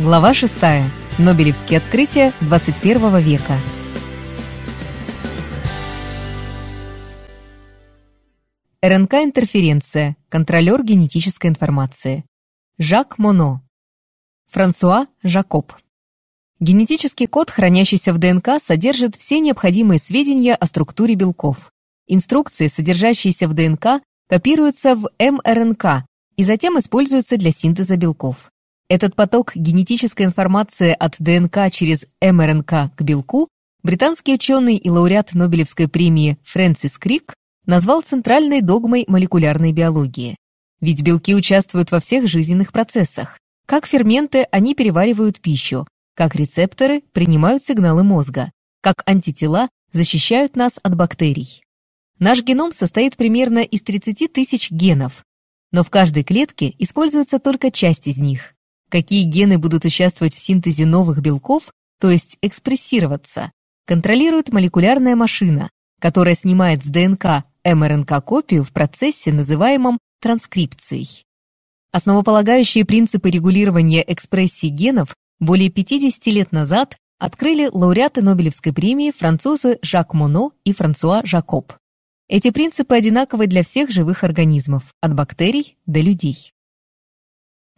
Глава 6. Нобелевские открытия 21 века. РНК-интерференция. Контролер генетической информации. Жак Моно. Франсуа Жакоб. Генетический код, хранящийся в ДНК, содержит все необходимые сведения о структуре белков. Инструкции, содержащиеся в ДНК, копируются в мРНК и затем используются для синтеза белков. Этот поток генетической информации от ДНК через мРНК к белку британский ученый и лауреат Нобелевской премии Фрэнсис Крик назвал центральной догмой молекулярной биологии. Ведь белки участвуют во всех жизненных процессах. Как ферменты они переваривают пищу, как рецепторы принимают сигналы мозга, как антитела защищают нас от бактерий. Наш геном состоит примерно из 30 тысяч генов, но в каждой клетке используется только часть из них. Какие гены будут участвовать в синтезе новых белков, то есть экспрессироваться, контролирует молекулярная машина, которая снимает с ДНК МРНК-копию в процессе, называемом транскрипцией. Основополагающие принципы регулирования экспрессии генов более 50 лет назад открыли лауреаты Нобелевской премии французы Жак Моно и Франсуа Жакоб. Эти принципы одинаковы для всех живых организмов, от бактерий до людей.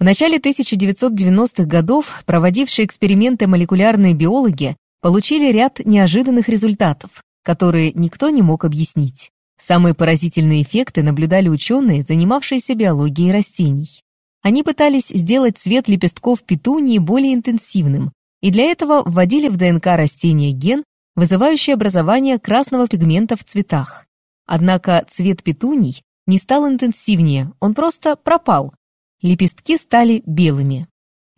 В начале 1990-х годов проводившие эксперименты молекулярные биологи получили ряд неожиданных результатов, которые никто не мог объяснить. Самые поразительные эффекты наблюдали ученые, занимавшиеся биологией растений. Они пытались сделать цвет лепестков петунии более интенсивным, и для этого вводили в ДНК растения ген, вызывающий образование красного пигмента в цветах. Однако цвет петуний не стал интенсивнее, он просто пропал, лепестки стали белыми.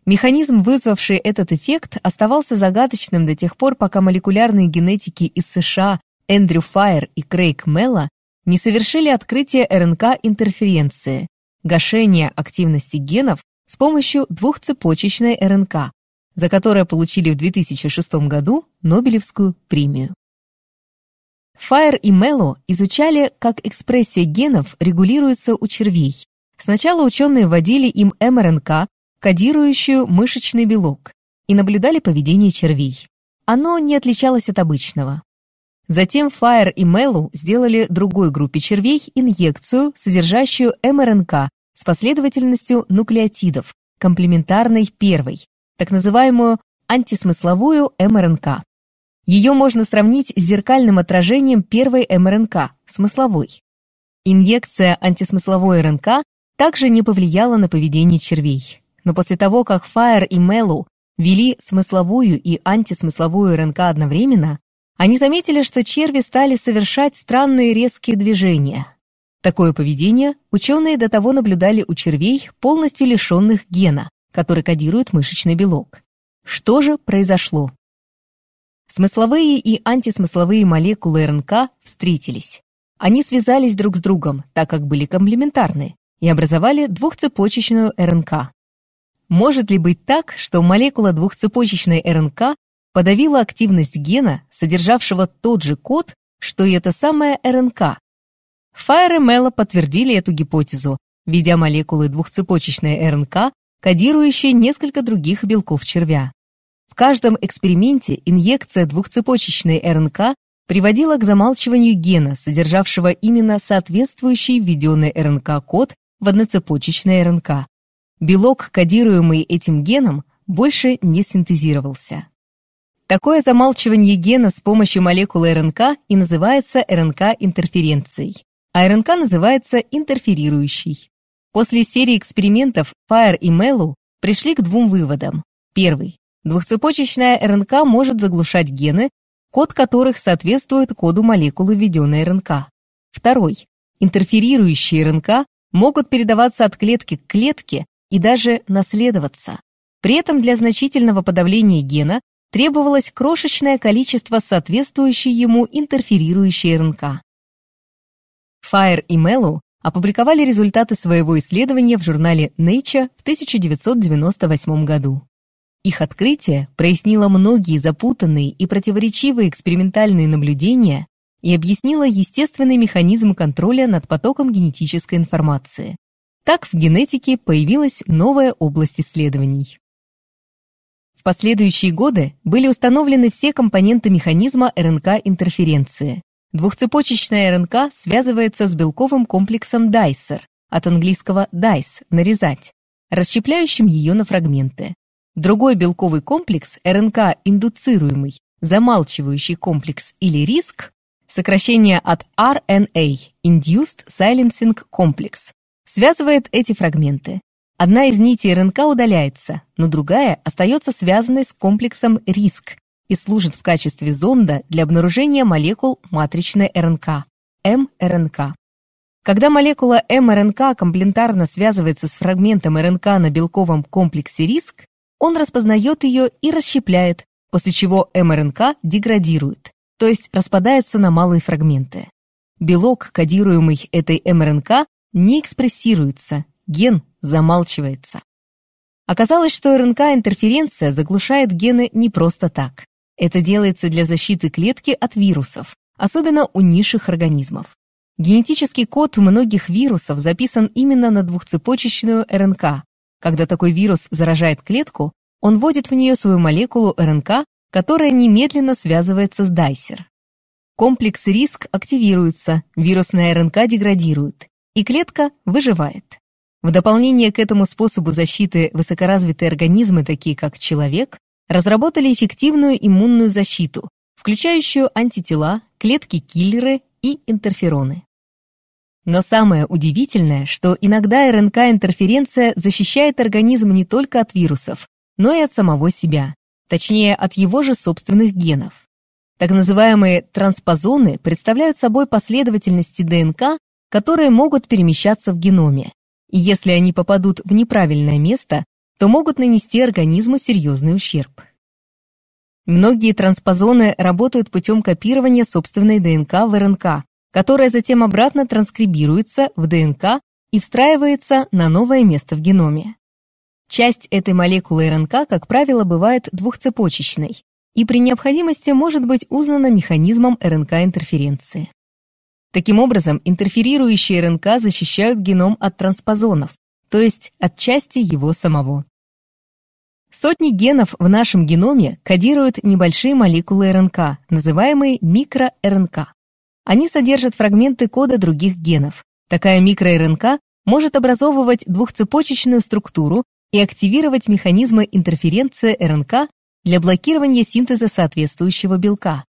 Механизм, вызвавший этот эффект, оставался загадочным до тех пор, пока молекулярные генетики из США Эндрю Файер и Крейг Мелла не совершили открытие РНК-интерференции, гашения активности генов с помощью двухцепочечной РНК, за которое получили в 2006 году Нобелевскую премию. Файер и Мелло изучали, как экспрессия генов регулируется у червей, Сначала ученые вводили им МРНК, кодирующую мышечный белок, и наблюдали поведение червей. Оно не отличалось от обычного. Затем Файер и Меллу сделали другой группе червей инъекцию, содержащую МРНК с последовательностью нуклеотидов, комплементарной первой, так называемую антисмысловую МРНК. Ее можно сравнить с зеркальным отражением первой МРНК, смысловой. Инъекция антисмысловой РНК также не повлияло на поведение червей. Но после того, как Файер и Меллоу ввели смысловую и антисмысловую РНК одновременно, они заметили, что черви стали совершать странные резкие движения. Такое поведение ученые до того наблюдали у червей, полностью лишенных гена, который кодирует мышечный белок. Что же произошло? Смысловые и антисмысловые молекулы РНК встретились. Они связались друг с другом, так как были комплементарны, и образовали двухцепочечную РНК. Может ли быть так, что молекула двухцепочечной РНК подавила активность гена, содержавшего тот же код, что и эта самая РНК? Файер и Мелло подтвердили эту гипотезу, введя молекулы двухцепочечной РНК, кодирующие несколько других белков червя. В каждом эксперименте инъекция двухцепочечной РНК приводила к замалчиванию гена, содержавшего именно соответствующий введенный РНК-код в одноцепочечной РНК. Белок, кодируемый этим геном, больше не синтезировался. Такое замалчивание гена с помощью молекулы РНК и называется РНК-интерференцией, а РНК называется интерферирующей. После серии экспериментов Файер и Меллу пришли к двум выводам. Первый. Двухцепочечная РНК может заглушать гены, код которых соответствует коду молекулы введенной РНК. Второй. Интерферирующие РНК могут передаваться от клетки к клетке и даже наследоваться. При этом для значительного подавления гена требовалось крошечное количество соответствующей ему интерферирующей РНК. Файер и Меллоу опубликовали результаты своего исследования в журнале Nature в 1998 году. Их открытие прояснило многие запутанные и противоречивые экспериментальные наблюдения и объяснила естественный механизм контроля над потоком генетической информации. Так в генетике появилась новая область исследований. последующие годы были установлены все компоненты механизма РНК-интерференции. Двухцепочечная РНК связывается с белковым комплексом Дайсер, от английского dice – нарезать, расщепляющим ее на фрагменты. Другой белковый комплекс, РНК-индуцируемый, замалчивающий комплекс или риск, сокращение от RNA – Induced Silencing Complex, связывает эти фрагменты. Одна из нитей РНК удаляется, но другая остается связанной с комплексом риск и служит в качестве зонда для обнаружения молекул матричной РНК – мРНК. Когда молекула мРНК комплементарно связывается с фрагментом РНК на белковом комплексе риск, он распознает ее и расщепляет, после чего мРНК деградирует, то есть распадается на малые фрагменты. Белок, кодируемый этой мРНК, не экспрессируется, ген замалчивается. Оказалось, что РНК-интерференция заглушает гены не просто так. Это делается для защиты клетки от вирусов, особенно у низших организмов. Генетический код многих вирусов записан именно на двухцепочечную РНК. Когда такой вирус заражает клетку, он вводит в нее свою молекулу РНК, которая немедленно связывается с дайсер. Комплекс риск активируется, вирусная РНК деградирует, и клетка выживает. В дополнение к этому способу защиты высокоразвитые организмы, такие как человек, разработали эффективную иммунную защиту, включающую антитела, клетки-киллеры и интерфероны. Но самое удивительное, что иногда РНК-интерференция защищает организм не только от вирусов, но и от самого себя, точнее, от его же собственных генов. Так называемые транспозоны представляют собой последовательности ДНК, которые могут перемещаться в геноме, и если они попадут в неправильное место, то могут нанести организму серьезный ущерб. Многие транспозоны работают путем копирования собственной ДНК в РНК, которая затем обратно транскрибируется в ДНК и встраивается на новое место в геноме. Часть этой молекулы РНК, как правило, бывает двухцепочечной и при необходимости может быть узнана механизмом РНК-интерференции. Таким образом, интерферирующие РНК защищают геном от транспозонов, то есть от части его самого. Сотни генов в нашем геноме кодируют небольшие молекулы РНК, называемые микро-РНК. Они содержат фрагменты кода других генов. Такая микро-РНК может образовывать двухцепочечную структуру и активировать механизмы интерференции РНК для блокирования синтеза соответствующего белка.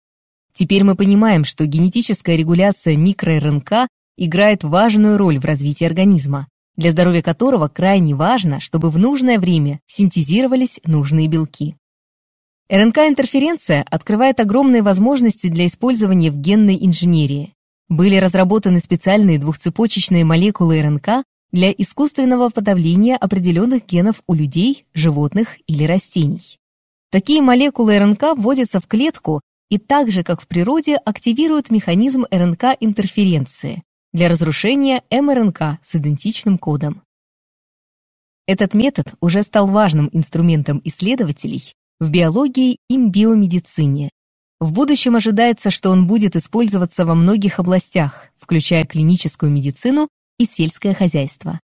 Теперь мы понимаем, что генетическая регуляция микро-РНК играет важную роль в развитии организма для здоровья которого крайне важно, чтобы в нужное время синтезировались нужные белки. РНК-интерференция открывает огромные возможности для использования в генной инженерии. Были разработаны специальные двухцепочечные молекулы РНК для искусственного подавления определенных генов у людей, животных или растений. Такие молекулы РНК вводятся в клетку и так же, как в природе, активируют механизм РНК-интерференции, для разрушения мРНК с идентичным кодом. Этот метод уже стал важным инструментом исследователей в биологии и биомедицине. В будущем ожидается, что он будет использоваться во многих областях, включая клиническую медицину и сельское хозяйство.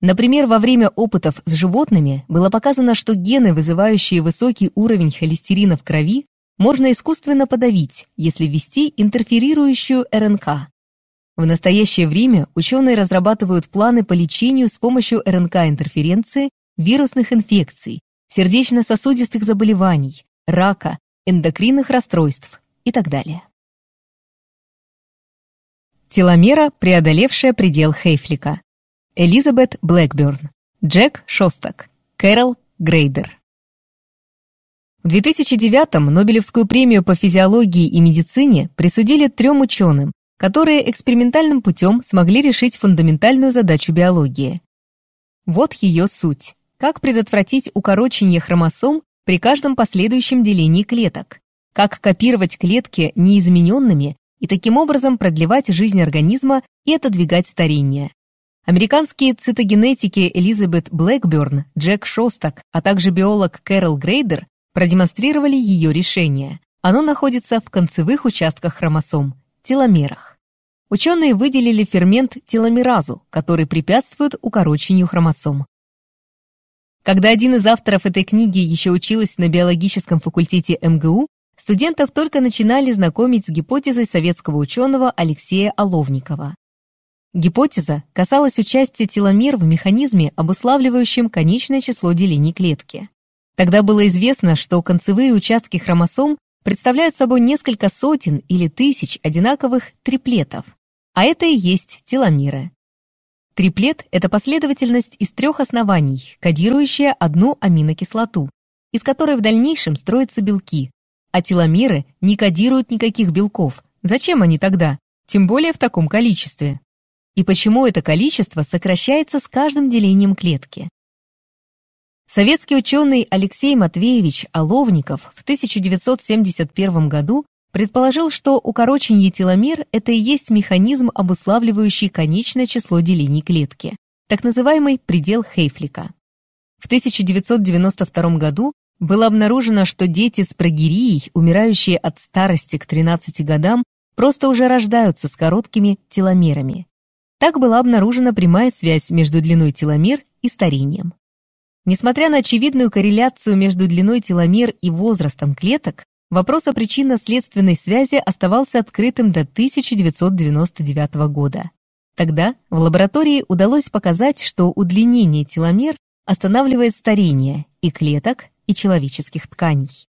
Например, во время опытов с животными было показано, что гены, вызывающие высокий уровень холестерина в крови, можно искусственно подавить, если ввести интерферирующую РНК. В настоящее время ученые разрабатывают планы по лечению с помощью РНК-интерференции вирусных инфекций, сердечно-сосудистых заболеваний, рака, эндокринных расстройств и так далее. Теломера, преодолевшая предел Хейфлика. Элизабет Блэкберн, Джек Шостак, Кэрол Грейдер. В 2009-м Нобелевскую премию по физиологии и медицине присудили трем ученым, которые экспериментальным путем смогли решить фундаментальную задачу биологии. Вот ее суть. Как предотвратить укорочение хромосом при каждом последующем делении клеток? Как копировать клетки неизмененными и таким образом продлевать жизнь организма и отодвигать старение? Американские цитогенетики Элизабет Блэкберн, Джек Шостак, а также биолог Кэрол Грейдер продемонстрировали ее решение. Оно находится в концевых участках хромосом, теломерах. Ученые выделили фермент теломеразу, который препятствует укорочению хромосом. Когда один из авторов этой книги еще училась на биологическом факультете МГУ, студентов только начинали знакомить с гипотезой советского ученого Алексея Оловникова. Гипотеза касалась участия теломер в механизме, обуславливающем конечное число делений клетки. Тогда было известно, что концевые участки хромосом представляют собой несколько сотен или тысяч одинаковых триплетов, а это и есть теломеры. Триплет – это последовательность из трех оснований, кодирующая одну аминокислоту, из которой в дальнейшем строятся белки, а теломеры не кодируют никаких белков. Зачем они тогда? Тем более в таком количестве. И почему это количество сокращается с каждым делением клетки? Советский ученый Алексей Матвеевич Оловников в 1971 году предположил, что укорочение теломер – это и есть механизм, обуславливающий конечное число делений клетки, так называемый предел Хейфлика. В 1992 году было обнаружено, что дети с прогерией, умирающие от старости к 13 годам, просто уже рождаются с короткими теломерами. Так была обнаружена прямая связь между длиной теломер и старением. Несмотря на очевидную корреляцию между длиной теломер и возрастом клеток, Вопрос о причинно-следственной связи оставался открытым до 1999 года. Тогда в лаборатории удалось показать, что удлинение теломер останавливает старение и клеток, и человеческих тканей.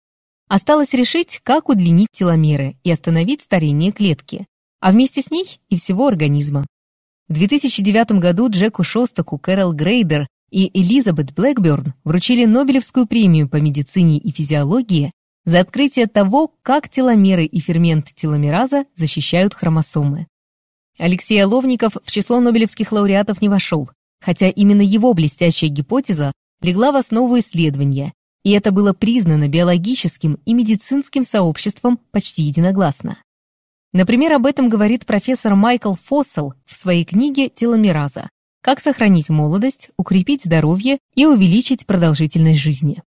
Осталось решить, как удлинить теломеры и остановить старение клетки, а вместе с ней и всего организма. В 2009 году Джеку Шостаку, Кэрол Грейдер и Элизабет Блэкберн вручили Нобелевскую премию по медицине и физиологии за открытие того, как теломеры и фермент теломераза защищают хромосомы. Алексей Оловников в число нобелевских лауреатов не вошел, хотя именно его блестящая гипотеза легла в основу исследования, и это было признано биологическим и медицинским сообществом почти единогласно. Например, об этом говорит профессор Майкл Фоссел в своей книге «Теломераза. Как сохранить молодость, укрепить здоровье и увеличить продолжительность жизни».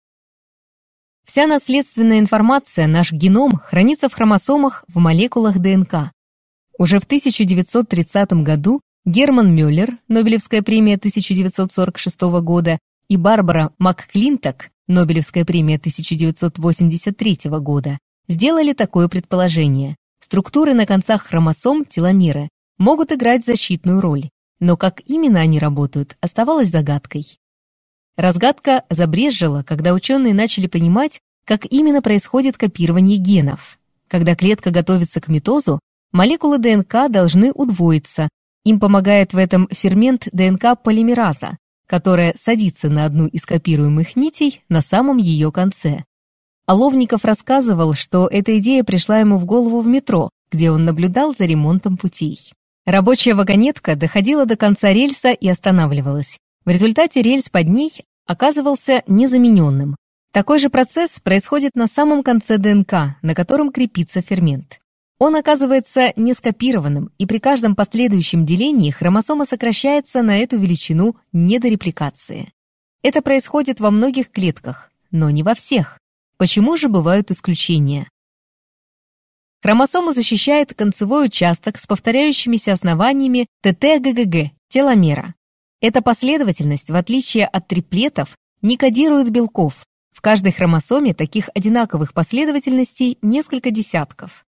Вся наследственная информация, наш геном, хранится в хромосомах в молекулах ДНК. Уже в 1930 году Герман Мюллер, Нобелевская премия 1946 года, и Барбара МакКлинток, Нобелевская премия 1983 года, сделали такое предположение. Структуры на концах хромосом, теломеры, могут играть защитную роль, но как именно они работают, оставалось загадкой. Разгадка забрежжила, когда ученые начали понимать, как именно происходит копирование генов. Когда клетка готовится к митозу, молекулы ДНК должны удвоиться. Им помогает в этом фермент ДНК-полимераза, которая садится на одну из копируемых нитей на самом ее конце. Оловников рассказывал, что эта идея пришла ему в голову в метро, где он наблюдал за ремонтом путей. Рабочая вагонетка доходила до конца рельса и останавливалась. В результате рельс под ней оказывался незамененным. Такой же процесс происходит на самом конце ДНК, на котором крепится фермент. Он оказывается не скопированным, и при каждом последующем делении хромосома сокращается на эту величину недорепликации. Это происходит во многих клетках, но не во всех. Почему же бывают исключения? Хромосому защищает концевой участок с повторяющимися основаниями ТТ-ГГГ, теломера. Эта последовательность, в отличие от триплетов, не кодирует белков. В каждой хромосоме таких одинаковых последовательностей несколько десятков.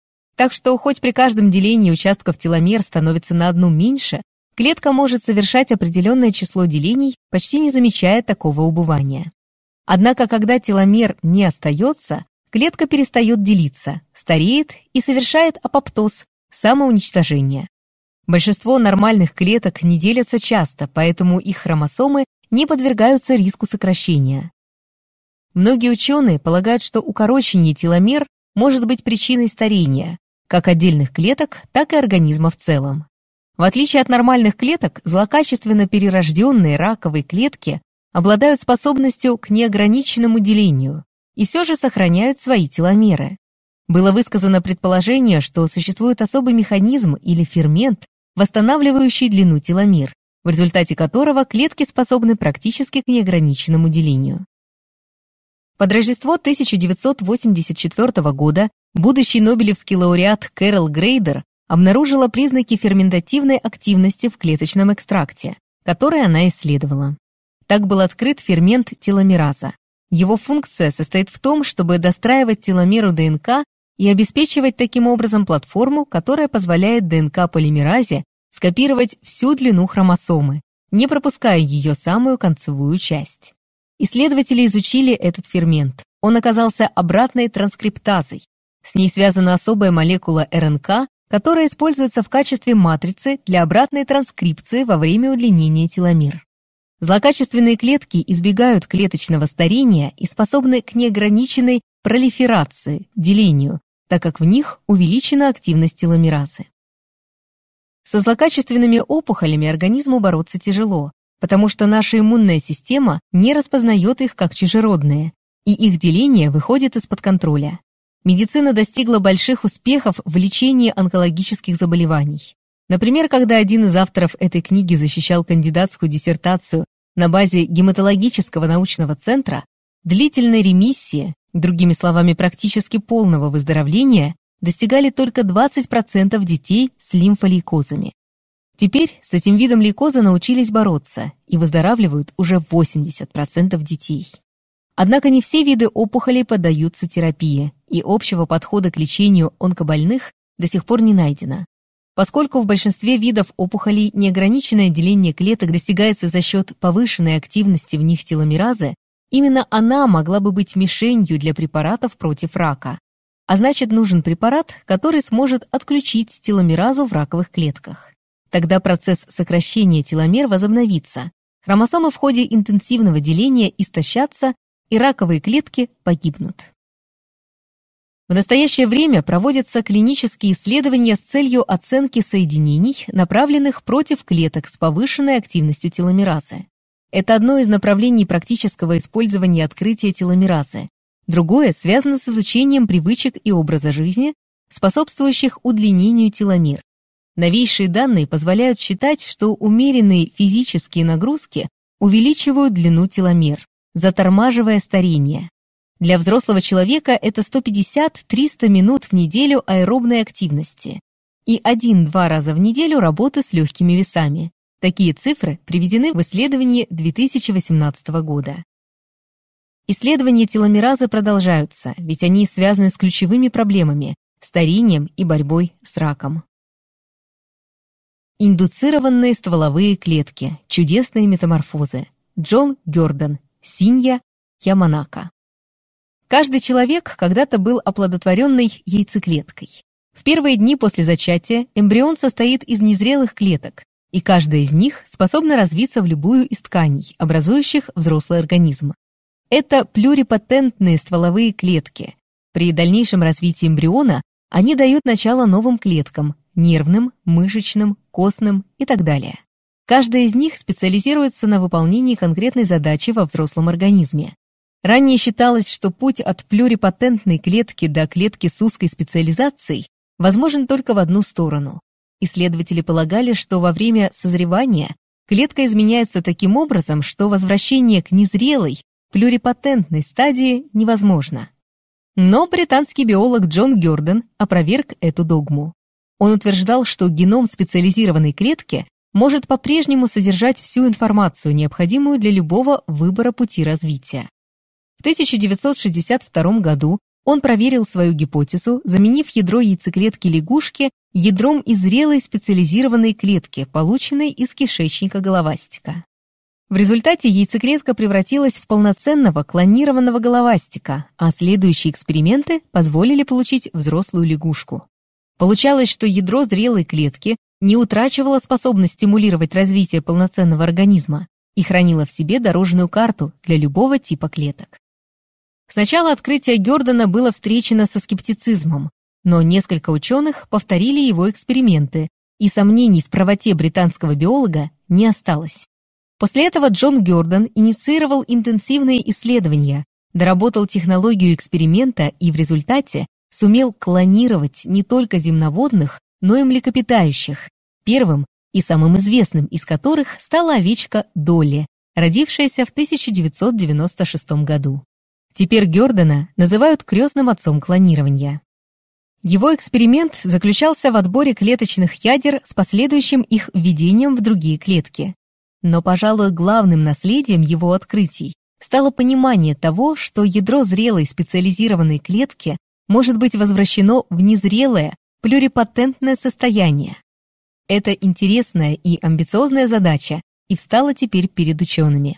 Так что хоть при каждом делении участков теломер становится на одну меньше, клетка может совершать определенное число делений, почти не замечая такого убывания. Однако, когда теломер не остается, клетка перестает делиться, стареет и совершает апоптоз, самоуничтожение. Большинство нормальных клеток не делятся часто, поэтому их хромосомы не подвергаются риску сокращения. Многие ученые полагают, что укорочение теломер может быть причиной старения, как отдельных клеток, так и организма в целом. В отличие от нормальных клеток, злокачественно перерожденные раковые клетки обладают способностью к неограниченному делению и все же сохраняют свои теломеры. Было высказано предположение, что существует особый механизм или фермент, восстанавливающий длину теломер, в результате которого клетки способны практически к неограниченному делению. Под Рождество 1984 года будущий нобелевский лауреат Кэрол Грейдер обнаружила признаки ферментативной активности в клеточном экстракте, который она исследовала. Так был открыт фермент теломераза. Его функция состоит в том, чтобы достраивать теломеру ДНК и обеспечивать таким образом платформу, которая позволяет ДНК-полимеразе скопировать всю длину хромосомы, не пропуская ее самую концевую часть. Исследователи изучили этот фермент. Он оказался обратной транскриптазой. С ней связана особая молекула РНК, которая используется в качестве матрицы для обратной транскрипции во время удлинения теломер. Злокачественные клетки избегают клеточного старения и способны к неограниченной пролиферации, делению, так как в них увеличена активность теломеразы. Со злокачественными опухолями организму бороться тяжело, потому что наша иммунная система не распознает их как чужеродные, и их деление выходит из-под контроля. Медицина достигла больших успехов в лечении онкологических заболеваний. Например, когда один из авторов этой книги защищал кандидатскую диссертацию на базе гематологического научного центра, длительной ремиссии, другими словами, практически полного выздоровления, достигали только 20% детей с лимфолейкозами. Теперь с этим видом лейкоза научились бороться и выздоравливают уже 80% детей. Однако не все виды опухолей поддаются терапии, и общего подхода к лечению онкобольных до сих пор не найдено. Поскольку в большинстве видов опухолей неограниченное деление клеток достигается за счет повышенной активности в них теломеразы, именно она могла бы быть мишенью для препаратов против рака. А значит, нужен препарат, который сможет отключить теломеразу в раковых клетках. Тогда процесс сокращения теломер возобновится, хромосомы в ходе интенсивного деления истощатся, и раковые клетки погибнут. В настоящее время проводятся клинические исследования с целью оценки соединений, направленных против клеток с повышенной активностью теломеразы. Это одно из направлений практического использования открытия теломеразы. Другое связано с изучением привычек и образа жизни, способствующих удлинению теломер. Новейшие данные позволяют считать, что умеренные физические нагрузки увеличивают длину теломер, затормаживая старение. Для взрослого человека это 150-300 минут в неделю аэробной активности и 1-2 раза в неделю работы с легкими весами. Такие цифры приведены в исследовании 2018 года. Исследования теломеразы продолжаются, ведь они связаны с ключевыми проблемами – старением и борьбой с раком. Индуцированные стволовые клетки. Чудесные метаморфозы. Джон Гёрден. Синья Яманака. Каждый человек когда-то был оплодотворенной яйцеклеткой. В первые дни после зачатия эмбрион состоит из незрелых клеток, и каждая из них способна развиться в любую из тканей, образующих взрослый организм. Это плюрипатентные стволовые клетки. При дальнейшем развитии эмбриона они дают начало новым клеткам – нервным, мышечным, костным и так далее. Каждая из них специализируется на выполнении конкретной задачи во взрослом организме. Ранее считалось, что путь от плюрипатентной клетки до клетки с узкой специализацией возможен только в одну сторону. Исследователи полагали, что во время созревания клетка изменяется таким образом, что возвращение к незрелой, плюрипатентной стадии невозможно. Но британский биолог Джон Гёрден опроверг эту догму. Он утверждал, что геном специализированной клетки может по-прежнему содержать всю информацию, необходимую для любого выбора пути развития. В 1962 году он проверил свою гипотезу, заменив ядро яйцеклетки лягушки ядром из зрелой специализированной клетки, полученной из кишечника головастика. В результате яйцеклетка превратилась в полноценного клонированного головастика, а следующие эксперименты позволили получить взрослую лягушку. Получалось, что ядро зрелой клетки не утрачивало способность стимулировать развитие полноценного организма и хранило в себе дорожную карту для любого типа клеток. Сначала открытие Гёрдена было встречено со скептицизмом, но несколько ученых повторили его эксперименты, и сомнений в правоте британского биолога не осталось. После этого Джон Гёрден инициировал интенсивные исследования, доработал технологию эксперимента и в результате сумел клонировать не только земноводных, но и млекопитающих, первым и самым известным из которых стала овечка Долли, родившаяся в 1996 году. Теперь Гёрдена называют крестным отцом клонирования. Его эксперимент заключался в отборе клеточных ядер с последующим их введением в другие клетки. Но, пожалуй, главным наследием его открытий стало понимание того, что ядро зрелой специализированной клетки может быть возвращено в незрелое, плюрипатентное состояние. Это интересная и амбициозная задача и встала теперь перед учеными.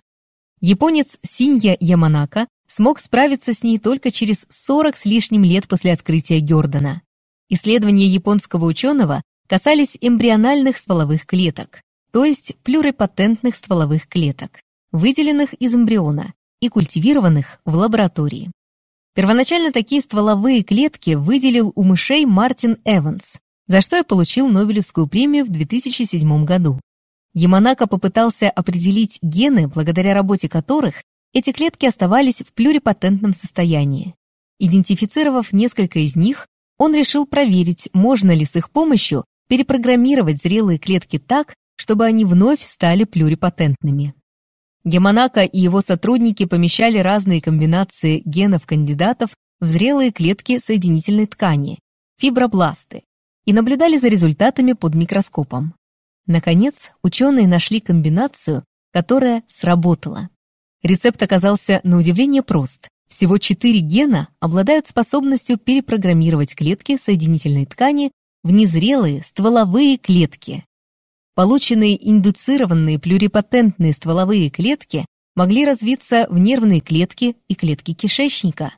Японец Синья Яманака смог справиться с ней только через 40 с лишним лет после открытия Гёрдена. Исследования японского ученого касались эмбриональных стволовых клеток, то есть плюрипатентных стволовых клеток, выделенных из эмбриона и культивированных в лаборатории. Первоначально такие стволовые клетки выделил у мышей Мартин Эванс, за что и получил Нобелевскую премию в 2007 году. Яманака попытался определить гены, благодаря работе которых эти клетки оставались в плюрипатентном состоянии. Идентифицировав несколько из них, он решил проверить, можно ли с их помощью перепрограммировать зрелые клетки так, чтобы они вновь стали плюрипатентными. Яманака и его сотрудники помещали разные комбинации генов кандидатов в зрелые клетки соединительной ткани, фибробласты, и наблюдали за результатами под микроскопом. Наконец, ученые нашли комбинацию, которая сработала. Рецепт оказался на удивление прост. Всего четыре гена обладают способностью перепрограммировать клетки соединительной ткани в незрелые стволовые клетки. Полученные индуцированные плюрипатентные стволовые клетки могли развиться в нервные клетки и клетки кишечника.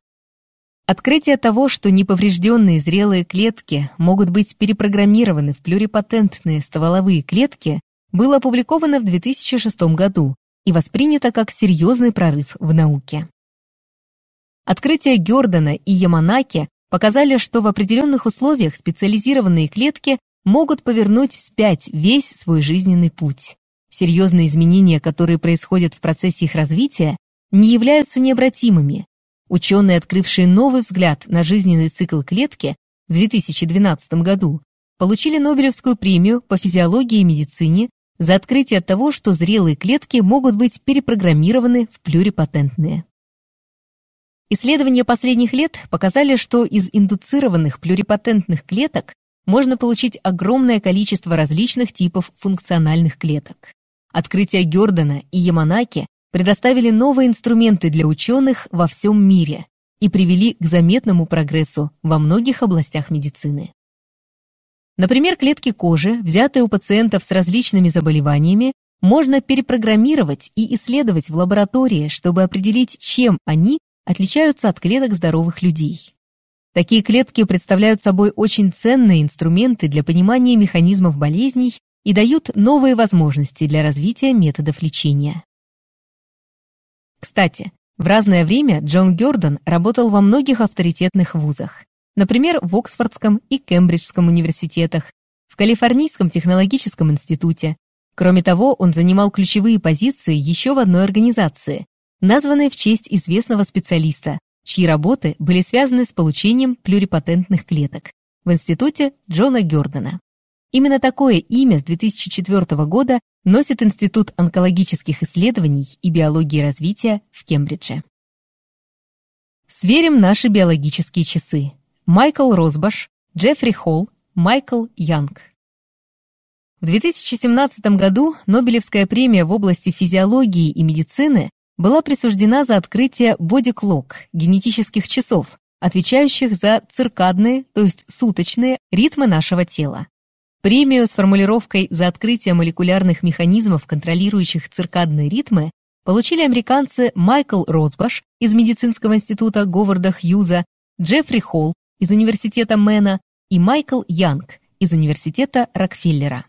Открытие того, что неповрежденные зрелые клетки могут быть перепрограммированы в плюрипатентные стволовые клетки, было опубликовано в 2006 году и воспринято как серьезный прорыв в науке. Открытия Гёрдена и Яманаки показали, что в определенных условиях специализированные клетки могут повернуть вспять весь свой жизненный путь. Серьезные изменения, которые происходят в процессе их развития, не являются необратимыми, Ученые, открывшие новый взгляд на жизненный цикл клетки в 2012 году, получили Нобелевскую премию по физиологии и медицине за открытие того, что зрелые клетки могут быть перепрограммированы в плюрипатентные. Исследования последних лет показали, что из индуцированных плюрипатентных клеток можно получить огромное количество различных типов функциональных клеток. Открытия Гёрдена и Яманаки предоставили новые инструменты для ученых во всем мире и привели к заметному прогрессу во многих областях медицины. Например, клетки кожи, взятые у пациентов с различными заболеваниями, можно перепрограммировать и исследовать в лаборатории, чтобы определить, чем они отличаются от клеток здоровых людей. Такие клетки представляют собой очень ценные инструменты для понимания механизмов болезней и дают новые возможности для развития методов лечения. Кстати, в разное время Джон Гёрдон работал во многих авторитетных вузах. Например, в Оксфордском и Кембриджском университетах, в Калифорнийском технологическом институте. Кроме того, он занимал ключевые позиции еще в одной организации, названной в честь известного специалиста, чьи работы были связаны с получением плюрипатентных клеток в институте Джона Гёрдона. Именно такое имя с 2004 года носит Институт онкологических исследований и биологии развития в Кембридже. Сверим наши биологические часы. Майкл Росбаш, Джеффри Холл, Майкл Янг. В 2017 году Нобелевская премия в области физиологии и медицины была присуждена за открытие бодиклок генетических часов, отвечающих за циркадные, то есть суточные, ритмы нашего тела. Премию с формулировкой «За открытие молекулярных механизмов, контролирующих циркадные ритмы» получили американцы Майкл Росбаш из медицинского института Говарда Хьюза, Джеффри Холл из университета Мэна и Майкл Янг из университета Рокфеллера.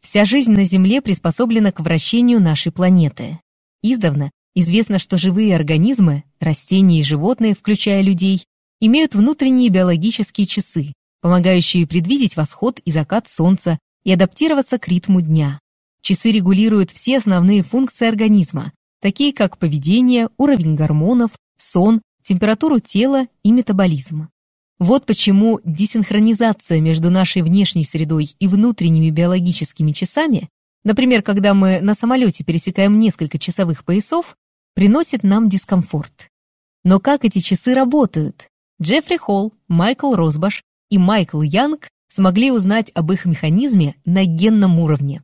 Вся жизнь на Земле приспособлена к вращению нашей планеты. Издавна известно, что живые организмы, растения и животные, включая людей, имеют внутренние биологические часы, помогающие предвидеть восход и закат солнца и адаптироваться к ритму дня. Часы регулируют все основные функции организма, такие как поведение, уровень гормонов, сон, температуру тела и метаболизм. Вот почему десинхронизация между нашей внешней средой и внутренними биологическими часами, например, когда мы на самолете пересекаем несколько часовых поясов, приносит нам дискомфорт. Но как эти часы работают? Джеффри Холл, Майкл Росбаш и Майкл Янг смогли узнать об их механизме на генном уровне.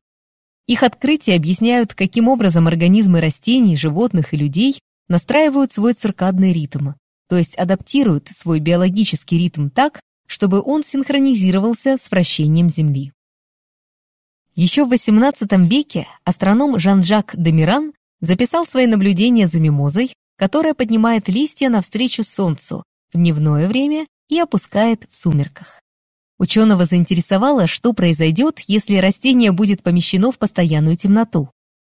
Их открытия объясняют, каким образом организмы растений, животных и людей настраивают свой циркадный ритм, то есть адаптируют свой биологический ритм так, чтобы он синхронизировался с вращением Земли. Еще в XVIII веке астроном Жан-Жак Демиран записал свои наблюдения за мимозой, которая поднимает листья навстречу Солнцу в дневное время и опускает в сумерках. Ученого заинтересовало, что произойдет, если растение будет помещено в постоянную темноту.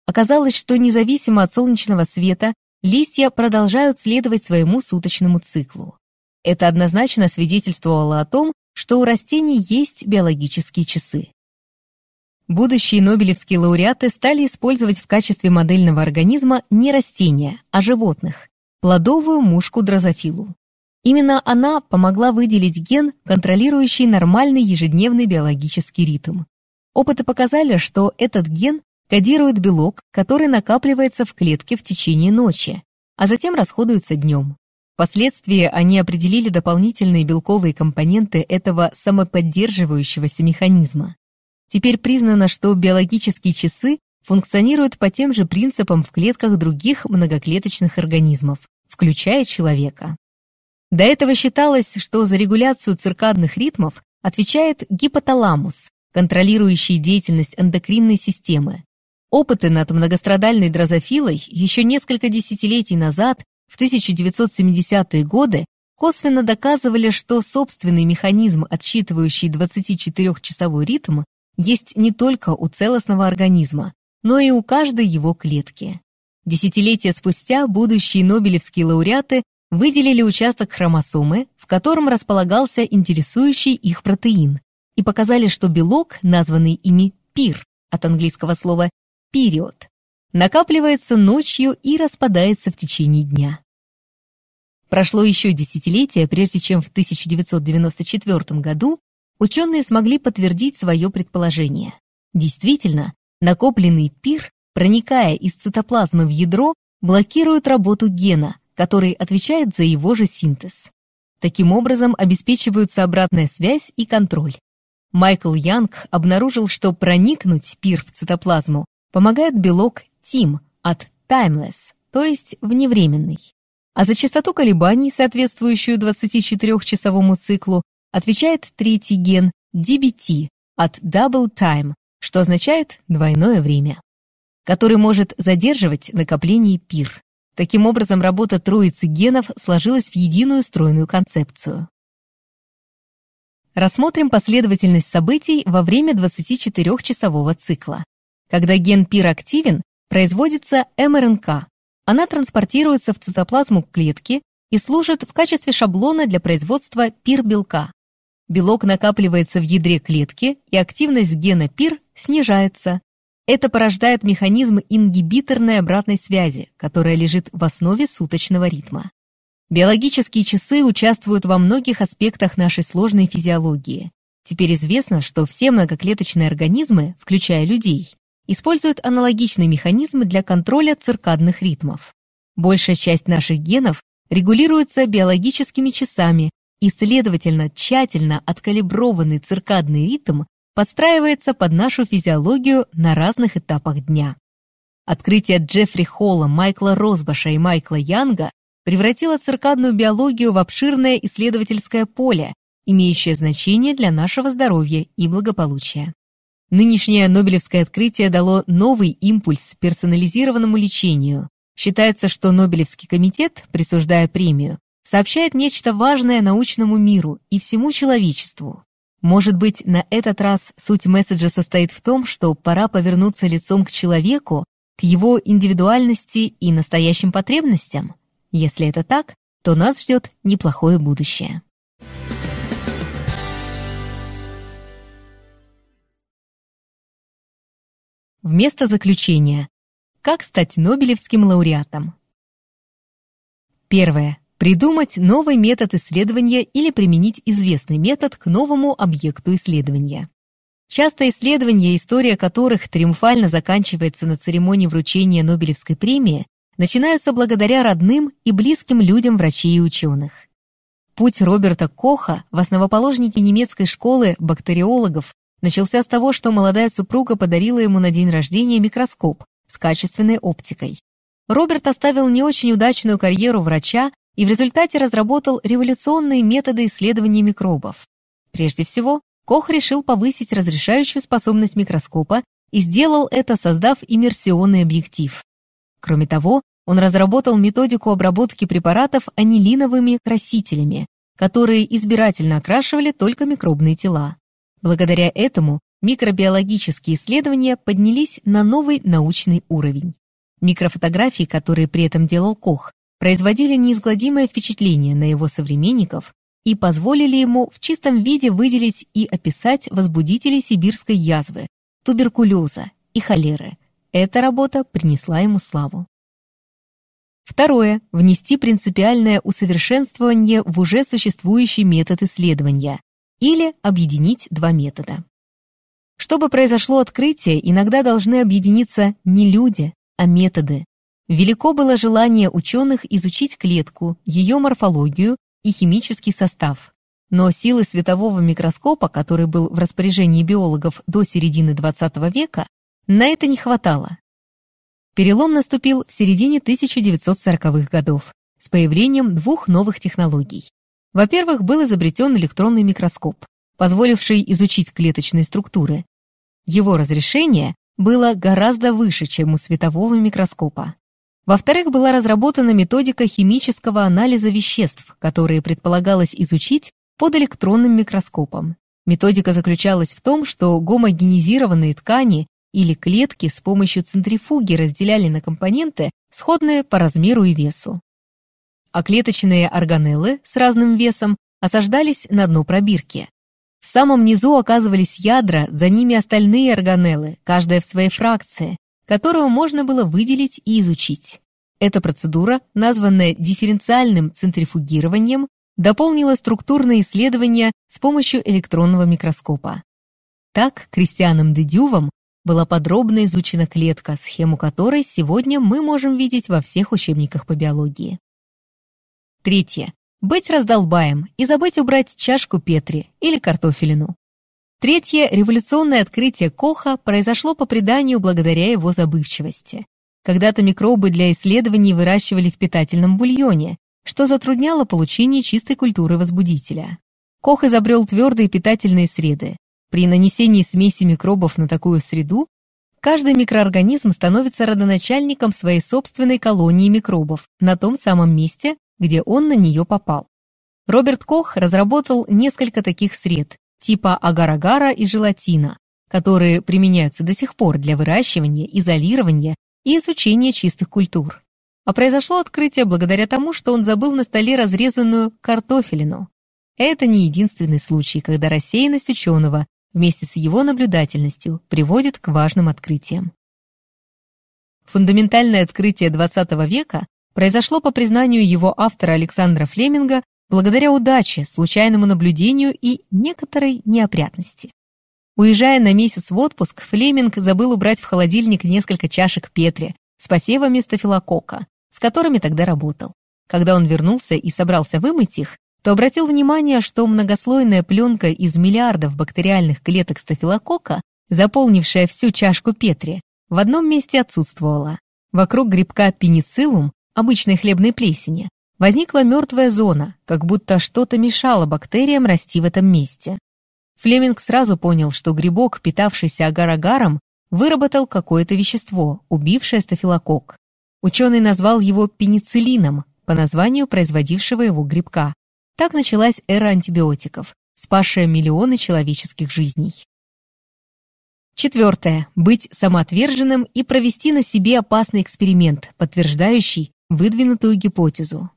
Оказалось, что независимо от солнечного света, листья продолжают следовать своему суточному циклу. Это однозначно свидетельствовало о том, что у растений есть биологические часы. Будущие нобелевские лауреаты стали использовать в качестве модельного организма не растения, а животных – плодовую мушку дрозофилу. Именно она помогла выделить ген, контролирующий нормальный ежедневный биологический ритм. Опыты показали, что этот ген кодирует белок, который накапливается в клетке в течение ночи, а затем расходуется днем. Впоследствии они определили дополнительные белковые компоненты этого самоподдерживающегося механизма. Теперь признано, что биологические часы функционируют по тем же принципам в клетках других многоклеточных организмов, включая человека. До этого считалось, что за регуляцию циркадных ритмов отвечает гипоталамус, контролирующий деятельность эндокринной системы. Опыты над многострадальной дрозофилой еще несколько десятилетий назад, в 1970-е годы, косвенно доказывали, что собственный механизм, отсчитывающий 24-часовой ритм, есть не только у целостного организма, но и у каждой его клетки. Десятилетия спустя будущие нобелевские лауреаты выделили участок хромосомы, в котором располагался интересующий их протеин, и показали, что белок, названный ими пир, от английского слова «период», накапливается ночью и распадается в течение дня. Прошло еще десятилетие, прежде чем в 1994 году ученые смогли подтвердить свое предположение. Действительно, накопленный пир, проникая из цитоплазмы в ядро, блокирует работу гена, который отвечает за его же синтез. Таким образом обеспечиваются обратная связь и контроль. Майкл Янг обнаружил, что проникнуть пир в цитоплазму помогает белок TIM от timeless, то есть вневременный. А за частоту колебаний, соответствующую 24-часовому циклу, отвечает третий ген DBT от double time, что означает двойное время, который может задерживать накопление пир. Таким образом, работа троицы генов сложилась в единую стройную концепцию. Рассмотрим последовательность событий во время 24-часового цикла. Когда ген ПИР активен, производится МРНК. Она транспортируется в цитоплазму клетки и служит в качестве шаблона для производства ПИР-белка. Белок накапливается в ядре клетки, и активность гена ПИР снижается, это порождает механизм ингибиторной обратной связи, которая лежит в основе суточного ритма. Биологические часы участвуют во многих аспектах нашей сложной физиологии. Теперь известно, что все многоклеточные организмы, включая людей, используют аналогичный механизм для контроля циркадных ритмов. Большая часть наших генов регулируется биологическими часами, и, следовательно, тщательно откалиброванный циркадный ритм подстраивается под нашу физиологию на разных этапах дня. Открытие Джеффри Холла, Майкла Росбаша и Майкла Янга превратило циркадную биологию в обширное исследовательское поле, имеющее значение для нашего здоровья и благополучия. Нынешнее Нобелевское открытие дало новый импульс персонализированному лечению. Считается, что Нобелевский комитет, присуждая премию, сообщает нечто важное научному миру и всему человечеству. Может быть, на этот раз суть месседжа состоит в том, что пора повернуться лицом к человеку, к его индивидуальности и настоящим потребностям? Если это так, то нас ждет неплохое будущее. Вместо заключения. Как стать Нобелевским лауреатом? Первое. Придумать новый метод исследования или применить известный метод к новому объекту исследования. Часто исследования, история которых триумфально заканчивается на церемонии вручения Нобелевской премии, начинаются благодаря родным и близким людям врачей и ученых. Путь Роберта Коха в основоположнике немецкой школы бактериологов начался с того, что молодая супруга подарила ему на день рождения микроскоп с качественной оптикой. Роберт оставил не очень удачную карьеру врача и в результате разработал революционные методы исследования микробов. Прежде всего, Кох решил повысить разрешающую способность микроскопа и сделал это, создав иммерсионный объектив. Кроме того, он разработал методику обработки препаратов анилиновыми красителями, которые избирательно окрашивали только микробные тела. Благодаря этому микробиологические исследования поднялись на новый научный уровень. Микрофотографии, которые при этом делал Кох, производили неизгладимое впечатление на его современников и позволили ему в чистом виде выделить и описать возбудители сибирской язвы, туберкулеза и холеры. Эта работа принесла ему славу. Второе. Внести принципиальное усовершенствование в уже существующий метод исследования или объединить два метода. Чтобы произошло открытие, иногда должны объединиться не люди, а методы. Велико было желание ученых изучить клетку, ее морфологию и химический состав. Но силы светового микроскопа, который был в распоряжении биологов до середины XX века, на это не хватало. Перелом наступил в середине 1940-х годов с появлением двух новых технологий. Во-первых, был изобретен электронный микроскоп, позволивший изучить клеточные структуры. Его разрешение было гораздо выше, чем у светового микроскопа. Во-вторых, была разработана методика химического анализа веществ, которые предполагалось изучить под электронным микроскопом. Методика заключалась в том, что гомогенизированные ткани или клетки с помощью центрифуги разделяли на компоненты, сходные по размеру и весу. А клеточные органеллы с разным весом осаждались на дно пробирки. В самом низу оказывались ядра, за ними остальные органеллы, каждая в своей фракции, которую можно было выделить и изучить. Эта процедура, названная дифференциальным центрифугированием, дополнила структурные исследования с помощью электронного микроскопа. Так, Кристианом Дедювом была подробно изучена клетка, схему которой сегодня мы можем видеть во всех учебниках по биологии. Третье. Быть раздолбаем и забыть убрать чашку Петри или картофелину. Третье революционное открытие Коха произошло по преданию благодаря его забывчивости. Когда-то микробы для исследований выращивали в питательном бульоне, что затрудняло получение чистой культуры возбудителя. Кох изобрел твердые питательные среды. При нанесении смеси микробов на такую среду каждый микроорганизм становится родоначальником своей собственной колонии микробов на том самом месте, где он на нее попал. Роберт Кох разработал несколько таких сред, типа агар-агара и желатина, которые применяются до сих пор для выращивания, изолирования и изучения чистых культур. А произошло открытие благодаря тому, что он забыл на столе разрезанную картофелину. Это не единственный случай, когда рассеянность ученого вместе с его наблюдательностью приводит к важным открытиям. Фундаментальное открытие XX века произошло по признанию его автора Александра Флеминга благодаря удаче, случайному наблюдению и некоторой неопрятности. Уезжая на месяц в отпуск, Флеминг забыл убрать в холодильник несколько чашек Петри с посевами стафилокока, с которыми тогда работал. Когда он вернулся и собрался вымыть их, то обратил внимание, что многослойная пленка из миллиардов бактериальных клеток стафилокока, заполнившая всю чашку Петри, в одном месте отсутствовала. Вокруг грибка пенициллум, обычной хлебной плесени, Возникла мертвая зона, как будто что-то мешало бактериям расти в этом месте. Флеминг сразу понял, что грибок, питавшийся агар-агаром, выработал какое-то вещество, убившее стафилококк. Ученый назвал его пенициллином, по названию производившего его грибка. Так началась эра антибиотиков, спасшая миллионы человеческих жизней. Четвертое. Быть самоотверженным и провести на себе опасный эксперимент, подтверждающий выдвинутую гипотезу.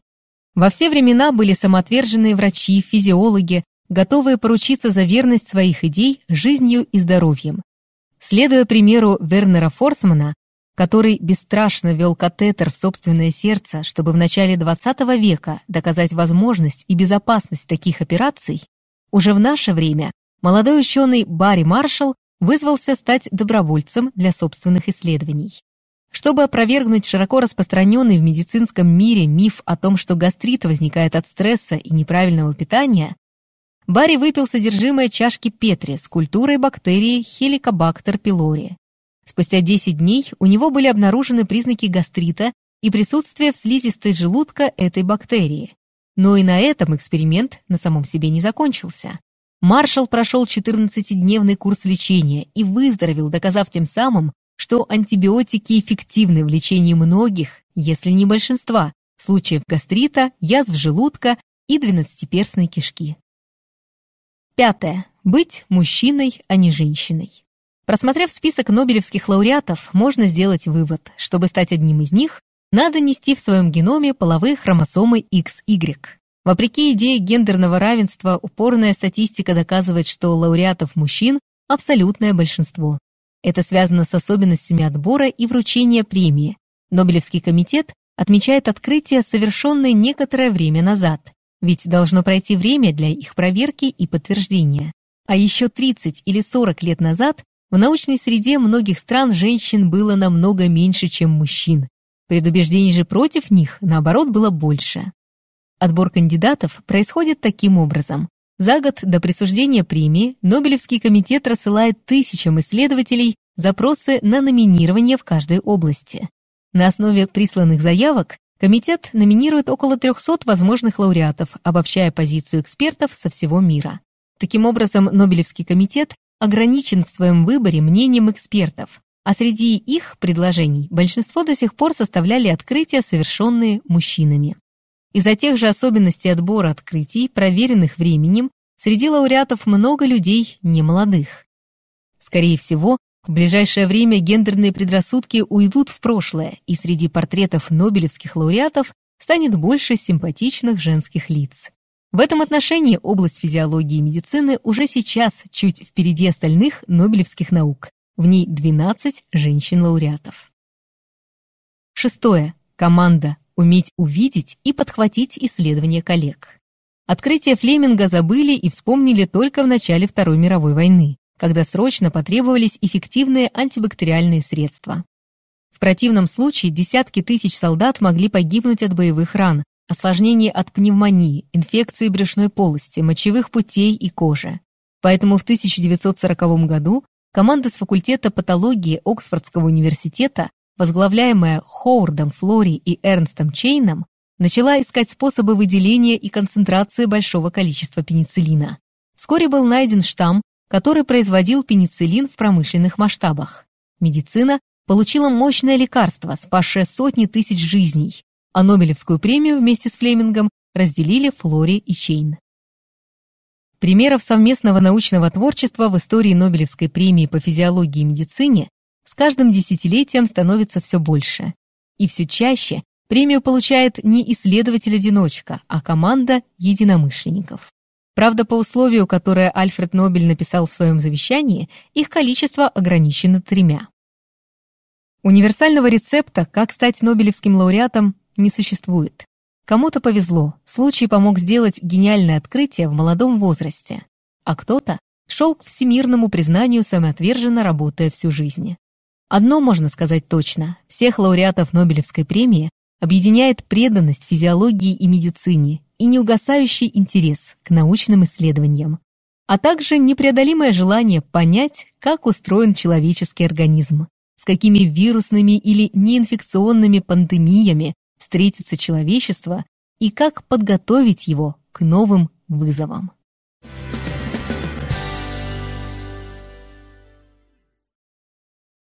Во все времена были самоотверженные врачи, физиологи, готовые поручиться за верность своих идей жизнью и здоровьем. Следуя примеру Вернера Форсмана, который бесстрашно вел катетер в собственное сердце, чтобы в начале XX века доказать возможность и безопасность таких операций, уже в наше время молодой ученый Барри Маршалл вызвался стать добровольцем для собственных исследований. Чтобы опровергнуть широко распространенный в медицинском мире миф о том, что гастрит возникает от стресса и неправильного питания, Барри выпил содержимое чашки Петри с культурой бактерии Helicobacter pylori. Спустя 10 дней у него были обнаружены признаки гастрита и присутствие в слизистой желудка этой бактерии. Но и на этом эксперимент на самом себе не закончился. Маршал прошел 14-дневный курс лечения и выздоровел, доказав тем самым, что антибиотики эффективны в лечении многих, если не большинства, случаев гастрита, язв желудка и двенадцатиперстной кишки. Пятое. Быть мужчиной, а не женщиной. Просмотрев список нобелевских лауреатов, можно сделать вывод, чтобы стать одним из них, надо нести в своем геноме половые хромосомы XY. Вопреки идее гендерного равенства, упорная статистика доказывает, что лауреатов мужчин – абсолютное большинство. Это связано с особенностями отбора и вручения премии. Нобелевский комитет отмечает открытие, совершенное некоторое время назад, ведь должно пройти время для их проверки и подтверждения. А еще 30 или 40 лет назад в научной среде многих стран женщин было намного меньше, чем мужчин. Предубеждений же против них, наоборот, было больше. Отбор кандидатов происходит таким образом. За год до присуждения премии Нобелевский комитет рассылает тысячам исследователей запросы на номинирование в каждой области. На основе присланных заявок комитет номинирует около 300 возможных лауреатов, обобщая позицию экспертов со всего мира. Таким образом, Нобелевский комитет ограничен в своем выборе мнением экспертов, а среди их предложений большинство до сих пор составляли открытия, совершенные мужчинами. Из-за тех же особенностей отбора открытий, проверенных временем, среди лауреатов много людей немолодых. Скорее всего, в ближайшее время гендерные предрассудки уйдут в прошлое, и среди портретов нобелевских лауреатов станет больше симпатичных женских лиц. В этом отношении область физиологии и медицины уже сейчас чуть впереди остальных нобелевских наук. В ней 12 женщин-лауреатов. Шестое. Команда уметь увидеть и подхватить исследования коллег. Открытие Флеминга забыли и вспомнили только в начале Второй мировой войны, когда срочно потребовались эффективные антибактериальные средства. В противном случае десятки тысяч солдат могли погибнуть от боевых ран, осложнений от пневмонии, инфекции брюшной полости, мочевых путей и кожи. Поэтому в 1940 году команда с факультета патологии Оксфордского университета возглавляемая Ховардом Флори и Эрнстом Чейном, начала искать способы выделения и концентрации большого количества пенициллина. Вскоре был найден штамм, который производил пенициллин в промышленных масштабах. Медицина получила мощное лекарство, спасшее сотни тысяч жизней, а Нобелевскую премию вместе с Флемингом разделили Флори и Чейн. Примеров совместного научного творчества в истории Нобелевской премии по физиологии и медицине с каждым десятилетием становится все больше. И все чаще премию получает не исследователь-одиночка, а команда единомышленников. Правда, по условию, которое Альфред Нобель написал в своем завещании, их количество ограничено тремя. Универсального рецепта, как стать Нобелевским лауреатом, не существует. Кому-то повезло, случай помог сделать гениальное открытие в молодом возрасте, а кто-то шел к всемирному признанию самоотверженно работая всю жизнь. Одно можно сказать точно. Всех лауреатов Нобелевской премии объединяет преданность физиологии и медицине и неугасающий интерес к научным исследованиям, а также непреодолимое желание понять, как устроен человеческий организм, с какими вирусными или неинфекционными пандемиями встретится человечество и как подготовить его к новым вызовам.